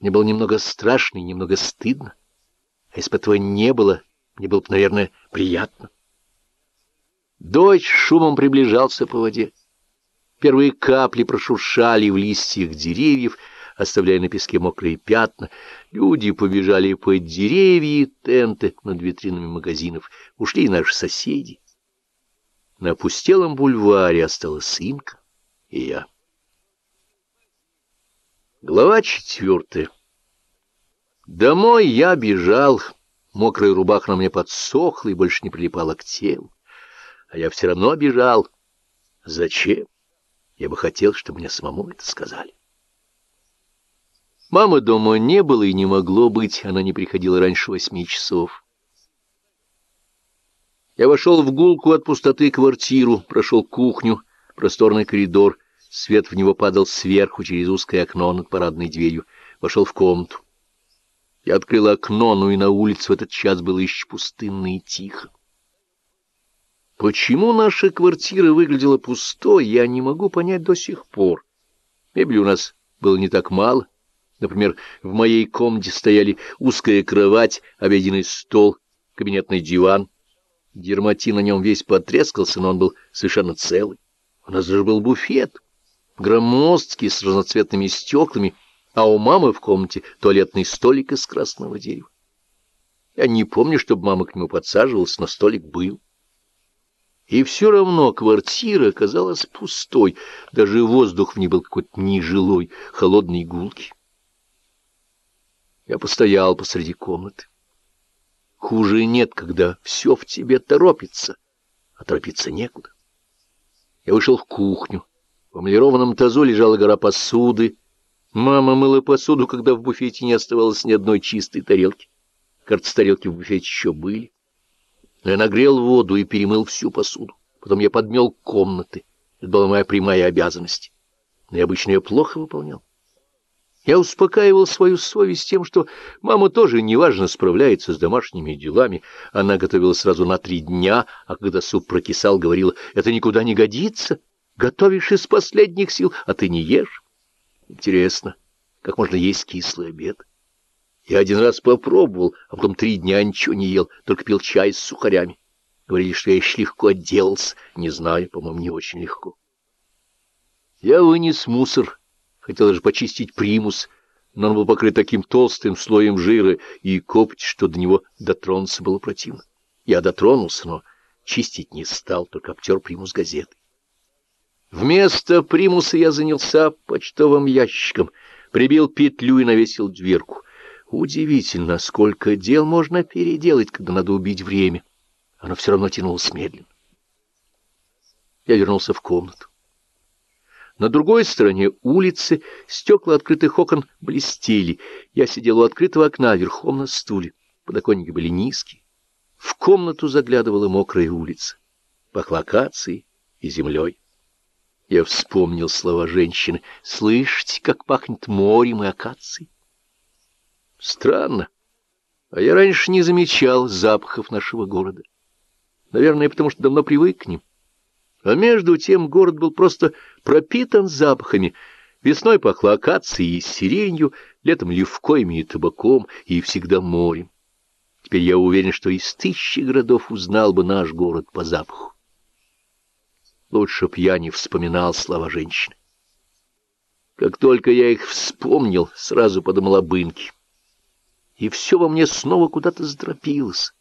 Мне было немного страшно и немного стыдно. А если бы этого не было, мне было бы, наверное, приятно. Дождь шумом приближался по воде. Первые капли прошуршали в листьях деревьев, оставляя на песке мокрые пятна. Люди побежали под деревья и тенты над витринами магазинов. Ушли наши соседи. На опустелом бульваре осталась Инка и я. Глава четвертая. Домой я бежал. Мокрая рубаха на мне подсохла и больше не прилипала к телу. А я все равно бежал. Зачем? Я бы хотел, чтобы мне самому это сказали. Мамы дома не было и не могло быть, она не приходила раньше восьми часов. Я вошел в гулку от пустоты квартиру, прошел кухню, просторный коридор, свет в него падал сверху через узкое окно над парадной дверью, вошел в комнату. Я открыл окно, но и на улице в этот час было еще пустынно и тихо. Почему наша квартира выглядела пустой, я не могу понять до сих пор. Мебели у нас было не так мало. Например, в моей комнате стояли узкая кровать, обеденный стол, кабинетный диван. Дерматин на нем весь потрескался, но он был совершенно целый. У нас же был буфет, громоздкий, с разноцветными стеклами, а у мамы в комнате туалетный столик из красного дерева. Я не помню, чтобы мама к нему подсаживалась, но столик был. И все равно квартира казалась пустой, даже воздух в ней был какой-то нежилой, холодный гулкий. Я постоял посреди комнаты. Хуже нет, когда все в тебе торопится, а торопиться некуда. Я вышел в кухню. В эмалированном тазу лежала гора посуды. Мама мыла посуду, когда в буфете не оставалось ни одной чистой тарелки. Кажется, тарелки в буфете еще были. Я нагрел воду и перемыл всю посуду. Потом я подмел комнаты. Это была моя прямая обязанность. Но я обычно ее плохо выполнял. Я успокаивал свою совесть тем, что мама тоже неважно справляется с домашними делами. Она готовила сразу на три дня, а когда суп прокисал, говорила, это никуда не годится. Готовишь из последних сил, а ты не ешь. Интересно, как можно есть кислый обед? Я один раз попробовал, а потом три дня ничего не ел, только пил чай с сухарями. Говорили, что я еще легко отделался. Не знаю, по-моему, не очень легко. Я вынес мусор, хотел даже почистить примус, но он был покрыт таким толстым слоем жира и копоть, что до него дотронуться было противно. Я дотронулся, но чистить не стал, только обтер примус газетой. Вместо примуса я занялся почтовым ящиком, прибил петлю и навесил дверку. Удивительно, сколько дел можно переделать, когда надо убить время. Оно все равно тянулось медленно. Я вернулся в комнату. На другой стороне улицы стекла открытых окон блестели. Я сидел у открытого окна верхом на стуле. Подоконники были низкие. В комнату заглядывала мокрая улица. Пахла акацией и землей. Я вспомнил слова женщины. «Слышите, как пахнет морем и акацией?» Странно. А я раньше не замечал запахов нашего города. Наверное, потому что давно привык к ним. А между тем город был просто пропитан запахами. Весной пахло акацией и сиренью, летом левкоями и табаком, и всегда морем. Теперь я уверен, что из тысячи городов узнал бы наш город по запаху. Лучше б я не вспоминал слова женщины. Как только я их вспомнил, сразу подумал об Инке. И все во мне снова куда-то сдропилось.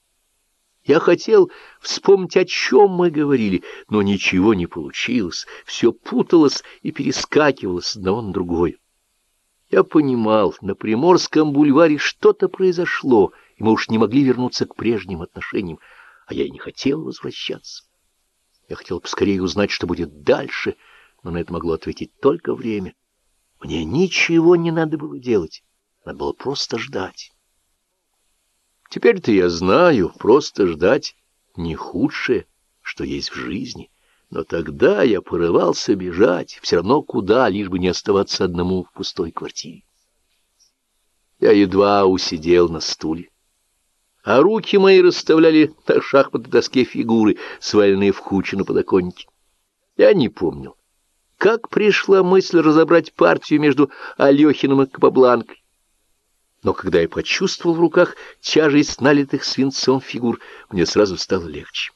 Я хотел вспомнить, о чем мы говорили, но ничего не получилось, все путалось и перескакивало с одного на другое. Я понимал, на Приморском бульваре что-то произошло, и мы уж не могли вернуться к прежним отношениям, а я и не хотел возвращаться. Я хотел поскорее узнать, что будет дальше, но на это могло ответить только время. Мне ничего не надо было делать, надо было просто ждать. Теперь-то я знаю, просто ждать не худшее, что есть в жизни. Но тогда я порывался бежать, все равно куда, лишь бы не оставаться одному в пустой квартире. Я едва усидел на стуле, а руки мои расставляли на шахматной доске фигуры, сваленные в кучу на подоконнике. Я не помнил, как пришла мысль разобрать партию между Алехиным и Капабланкой. Но когда я почувствовал в руках тяжесть налитых свинцом фигур, мне сразу стало легче.